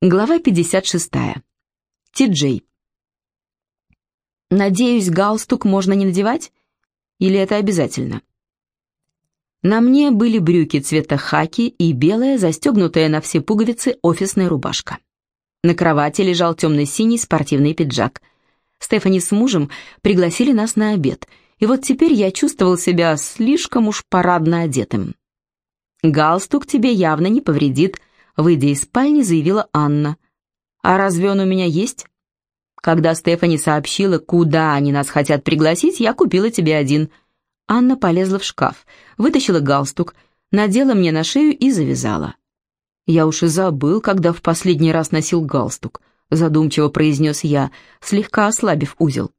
Глава 56. Ти-Джей. Надеюсь, галстук можно не надевать? Или это обязательно? На мне были брюки цвета хаки и белая, застегнутая на все пуговицы, офисная рубашка. На кровати лежал темно-синий спортивный пиджак. Стефани с мужем пригласили нас на обед, и вот теперь я чувствовал себя слишком уж парадно одетым. «Галстук тебе явно не повредит», Выйдя из спальни, заявила Анна. «А разве он у меня есть?» «Когда Стефани сообщила, куда они нас хотят пригласить, я купила тебе один». Анна полезла в шкаф, вытащила галстук, надела мне на шею и завязала. «Я уж и забыл, когда в последний раз носил галстук», задумчиво произнес я, слегка ослабив узел.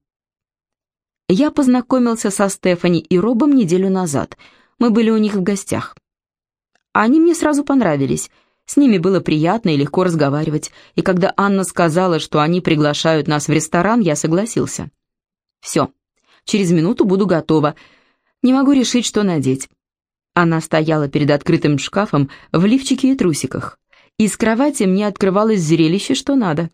Я познакомился со Стефани и Робом неделю назад. Мы были у них в гостях. Они мне сразу понравились — с ними было приятно и легко разговаривать, и когда Анна сказала, что они приглашают нас в ресторан, я согласился. «Все, через минуту буду готова. Не могу решить, что надеть». Она стояла перед открытым шкафом в лифчике и трусиках. Из кровати мне открывалось зрелище, что надо.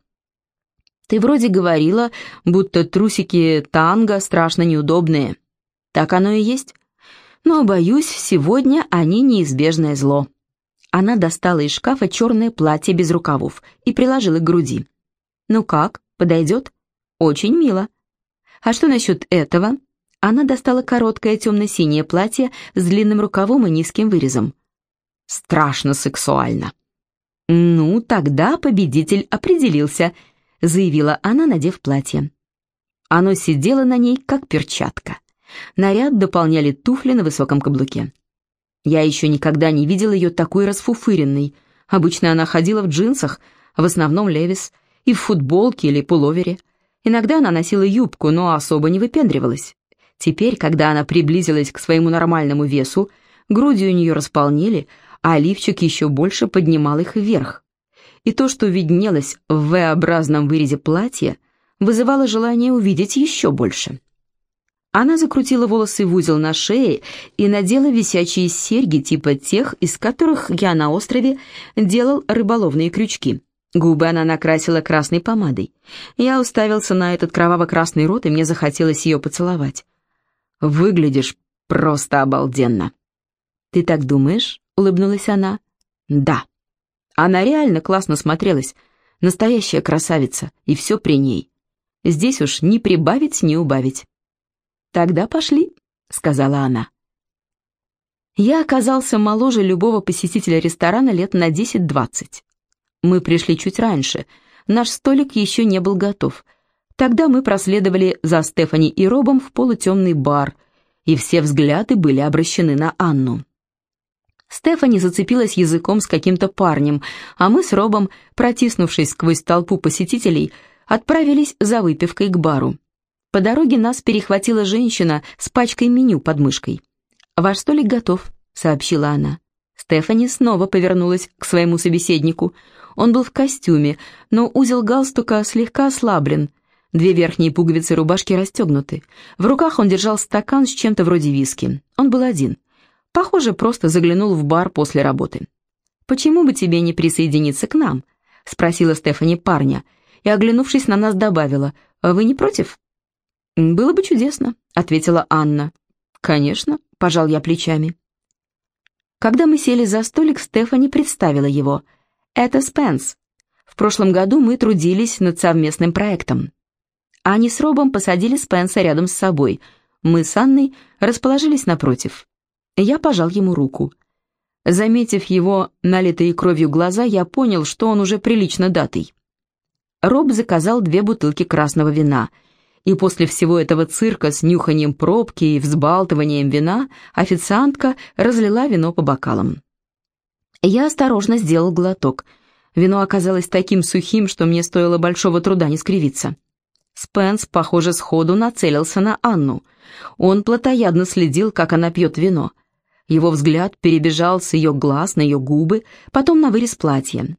«Ты вроде говорила, будто трусики танго страшно неудобные. Так оно и есть. Но, боюсь, сегодня они неизбежное зло». Она достала из шкафа черное платье без рукавов и приложила к груди. «Ну как, подойдет?» «Очень мило». «А что насчет этого?» Она достала короткое темно-синее платье с длинным рукавом и низким вырезом. «Страшно сексуально». «Ну, тогда победитель определился», — заявила она, надев платье. Оно сидело на ней, как перчатка. Наряд дополняли туфли на высоком каблуке. Я еще никогда не видел ее такой расфуфыренной. Обычно она ходила в джинсах, в основном левис, и в футболке или пуловере. Иногда она носила юбку, но особо не выпендривалась. Теперь, когда она приблизилась к своему нормальному весу, груди у нее располнели, а лифчик еще больше поднимал их вверх. И то, что виднелось в V-образном вырезе платья, вызывало желание увидеть еще больше. Она закрутила волосы в узел на шее и надела висячие серьги типа тех, из которых я на острове делал рыболовные крючки. Губы она накрасила красной помадой. Я уставился на этот кроваво-красный рот, и мне захотелось ее поцеловать. «Выглядишь просто обалденно». «Ты так думаешь?» — улыбнулась она. «Да». Она реально классно смотрелась. Настоящая красавица, и все при ней. Здесь уж ни прибавить, ни убавить. «Тогда пошли», — сказала она. Я оказался моложе любого посетителя ресторана лет на 10-20. Мы пришли чуть раньше, наш столик еще не был готов. Тогда мы проследовали за Стефани и Робом в полутемный бар, и все взгляды были обращены на Анну. Стефани зацепилась языком с каким-то парнем, а мы с Робом, протиснувшись сквозь толпу посетителей, отправились за выпивкой к бару. По дороге нас перехватила женщина с пачкой меню под мышкой. «Ваш столик готов», — сообщила она. Стефани снова повернулась к своему собеседнику. Он был в костюме, но узел галстука слегка ослаблен. Две верхние пуговицы рубашки расстегнуты. В руках он держал стакан с чем-то вроде виски. Он был один. Похоже, просто заглянул в бар после работы. «Почему бы тебе не присоединиться к нам?» — спросила Стефани парня, и, оглянувшись на нас, добавила, «Вы не против?» «Было бы чудесно», — ответила Анна. «Конечно», — пожал я плечами. Когда мы сели за столик, Стефани представила его. «Это Спенс. В прошлом году мы трудились над совместным проектом». Они с Робом посадили Спенса рядом с собой. Мы с Анной расположились напротив. Я пожал ему руку. Заметив его налитые кровью глаза, я понял, что он уже прилично датый. Роб заказал две бутылки красного вина — и после всего этого цирка с нюханием пробки и взбалтыванием вина официантка разлила вино по бокалам. Я осторожно сделал глоток. Вино оказалось таким сухим, что мне стоило большого труда не скривиться. Спенс, похоже, сходу нацелился на Анну. Он плотоядно следил, как она пьет вино. Его взгляд перебежал с ее глаз на ее губы, потом на вырез платья.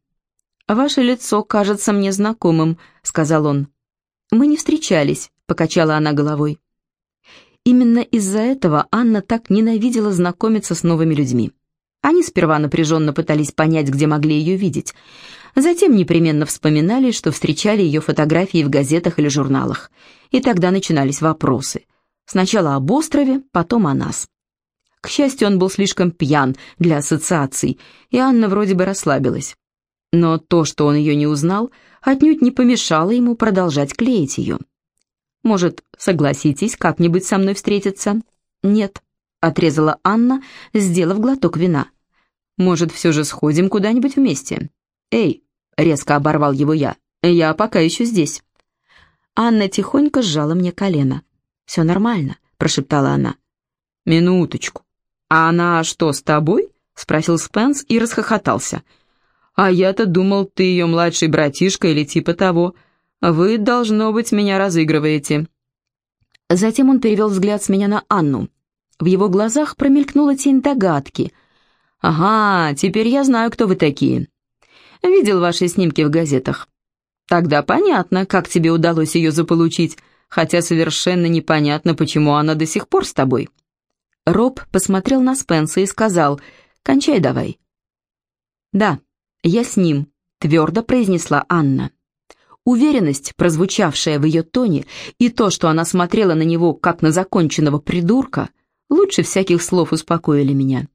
«Ваше лицо кажется мне знакомым», — сказал он. «Мы не встречались», — покачала она головой. Именно из-за этого Анна так ненавидела знакомиться с новыми людьми. Они сперва напряженно пытались понять, где могли ее видеть. Затем непременно вспоминали, что встречали ее фотографии в газетах или журналах. И тогда начинались вопросы. Сначала об острове, потом о нас. К счастью, он был слишком пьян для ассоциаций, и Анна вроде бы расслабилась. Но то, что он ее не узнал, отнюдь не помешало ему продолжать клеить ее. «Может, согласитесь как-нибудь со мной встретиться?» «Нет», — отрезала Анна, сделав глоток вина. Может, все же сходим куда-нибудь вместе? Эй, резко оборвал его я. Я пока еще здесь. Анна тихонько сжала мне колено. «Все нормально», — прошептала она. «Минуточку. А она что, с тобой?» — спросил Спенс и расхохотался. «А я-то думал, ты ее младший братишка или типа того. Вы, должно быть, меня разыгрываете». Затем он перевел взгляд с меня на Анну. В его глазах промелькнула тень догадки — «Ага, теперь я знаю, кто вы такие. Видел ваши снимки в газетах. Тогда понятно, как тебе удалось ее заполучить, хотя совершенно непонятно, почему она до сих пор с тобой». Роб посмотрел на Спенса и сказал, «Кончай давай». «Да, я с ним», — твердо произнесла Анна. Уверенность, прозвучавшая в ее тоне, и то, что она смотрела на него, как на законченного придурка, лучше всяких слов успокоили меня.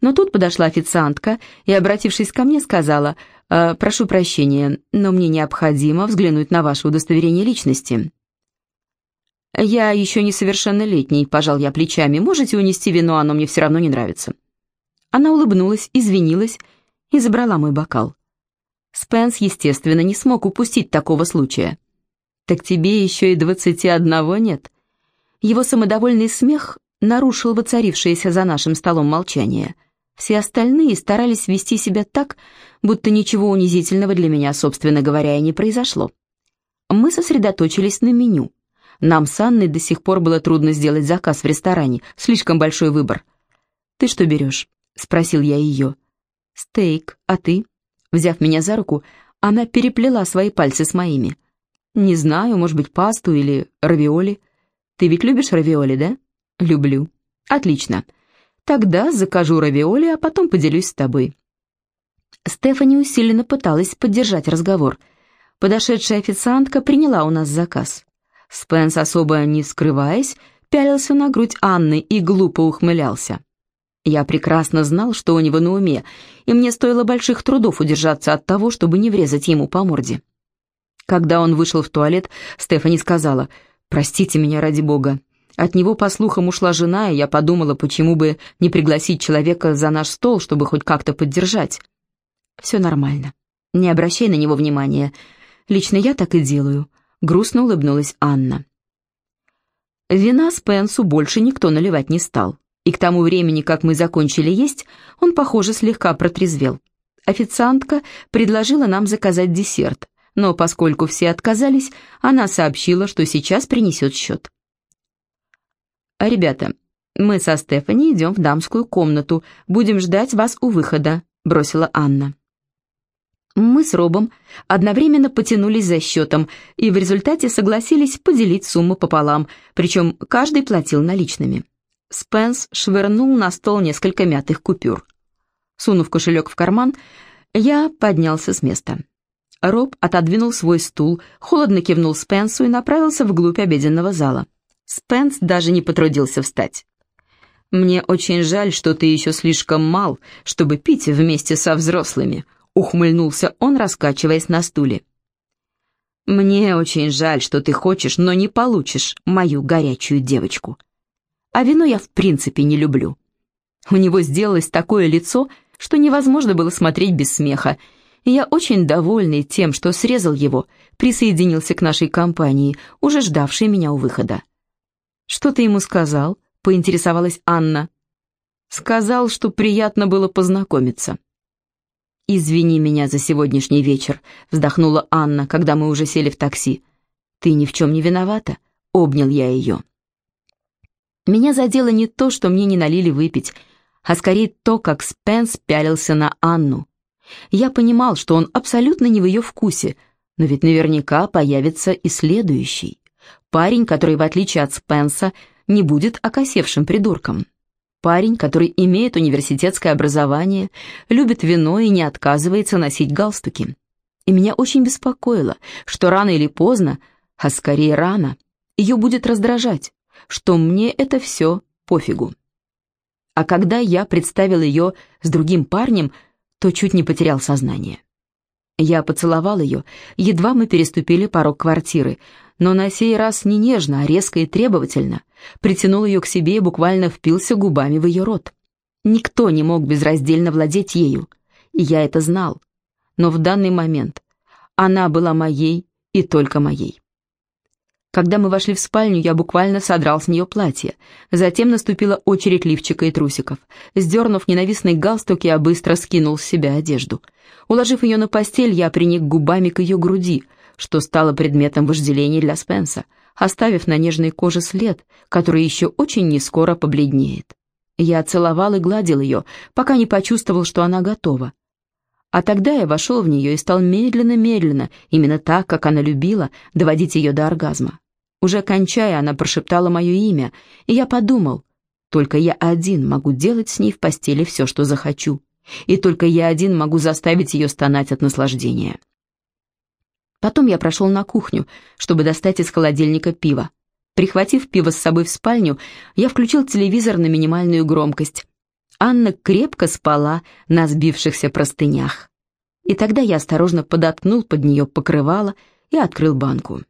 Но тут подошла официантка и, обратившись ко мне, сказала, «Э, «Прошу прощения, но мне необходимо взглянуть на ваше удостоверение личности». «Я еще несовершеннолетний», — пожал я плечами. «Можете унести вино, оно мне все равно не нравится». Она улыбнулась, извинилась и забрала мой бокал. Спенс, естественно, не смог упустить такого случая. «Так тебе еще и двадцати одного нет?» Его самодовольный смех нарушил воцарившееся за нашим столом молчание. Все остальные старались вести себя так, будто ничего унизительного для меня, собственно говоря, и не произошло. Мы сосредоточились на меню. Нам с Анной до сих пор было трудно сделать заказ в ресторане, слишком большой выбор. «Ты что берешь?» — спросил я ее. «Стейк, а ты?» Взяв меня за руку, она переплела свои пальцы с моими. «Не знаю, может быть, пасту или равиоли. Ты ведь любишь равиоли, да?» «Люблю». «Отлично. Тогда закажу равиоли, а потом поделюсь с тобой». Стефани усиленно пыталась поддержать разговор. Подошедшая официантка приняла у нас заказ. Спенс, особо не скрываясь, пялился на грудь Анны и глупо ухмылялся. Я прекрасно знал, что у него на уме, и мне стоило больших трудов удержаться от того, чтобы не врезать ему по морде. Когда он вышел в туалет, Стефани сказала, «Простите меня ради бога, от него, по слухам, ушла жена, и я подумала, почему бы не пригласить человека за наш стол, чтобы хоть как-то поддержать. Все нормально. Не обращай на него внимания. Лично я так и делаю. Грустно улыбнулась Анна. Вина Спенсу больше никто наливать не стал. И к тому времени, как мы закончили есть, он, похоже, слегка протрезвел. Официантка предложила нам заказать десерт, но поскольку все отказались, она сообщила, что сейчас принесет счет. «Ребята, мы со Стефани идем в дамскую комнату. Будем ждать вас у выхода», — бросила Анна. Мы с Робом одновременно потянулись за счетом и в результате согласились поделить сумму пополам, причем каждый платил наличными. Спенс швырнул на стол несколько мятых купюр. Сунув кошелек в карман, я поднялся с места. Роб отодвинул свой стул, холодно кивнул Спенсу и направился вглубь обеденного зала. Спенс даже не потрудился встать. «Мне очень жаль, что ты еще слишком мал, чтобы пить вместе со взрослыми», — ухмыльнулся он, раскачиваясь на стуле. «Мне очень жаль, что ты хочешь, но не получишь мою горячую девочку. А вино я в принципе не люблю». У него сделалось такое лицо, что невозможно было смотреть без смеха, и я очень довольный тем, что срезал его, присоединился к нашей компании, уже ждавшей меня у выхода. «Что ты ему сказал?» — поинтересовалась Анна. «Сказал, что приятно было познакомиться». «Извини меня за сегодняшний вечер», — вздохнула Анна, когда мы уже сели в такси. «Ты ни в чем не виновата», — обнял я ее. Меня задело не то, что мне не налили выпить, а скорее то, как Спенс пялился на Анну. Я понимал, что он абсолютно не в ее вкусе, но ведь наверняка появится и следующий. Парень, который, в отличие от Спенса, не будет окосевшим придурком. парень, который имеет университетское образование, любит вино и не отказывается носить галстуки. И меня очень беспокоило, что рано или поздно, а скорее рано, ее будет раздражать, что мне это все пофигу. А когда я представил ее с другим парнем, то чуть не потерял сознание. Я поцеловал ее, едва мы переступили порог квартиры, но на сей раз не нежно, а резко и требовательно. Притянул ее к себе и буквально впился губами в ее рот. Никто не мог безраздельно владеть ею, и я это знал. Но в данный момент она была моей и только моей. Когда мы вошли в спальню, я буквально содрал с нее платье. Затем наступила очередь лифчика и трусиков. Сдернув ненавистный галстук, я быстро скинул с себя одежду. Уложив ее на постель, я приник губами к ее груди, что стало предметом вожделения для Спенса, оставив на нежной коже след, который еще очень нескоро побледнеет. Я целовал и гладил ее, пока не почувствовал, что она готова. А тогда я вошел в нее и стал медленно-медленно, именно так, как она любила, доводить ее до оргазма. Уже кончая, она прошептала мое имя, и я подумал, только я один могу делать с ней в постели все, что захочу, и только я один могу заставить ее стонать от наслаждения. Потом я прошел на кухню, чтобы достать из холодильника пиво. Прихватив пиво с собой в спальню, я включил телевизор на минимальную громкость. Анна крепко спала на сбившихся простынях. И тогда я осторожно подоткнул под нее покрывало и открыл банку.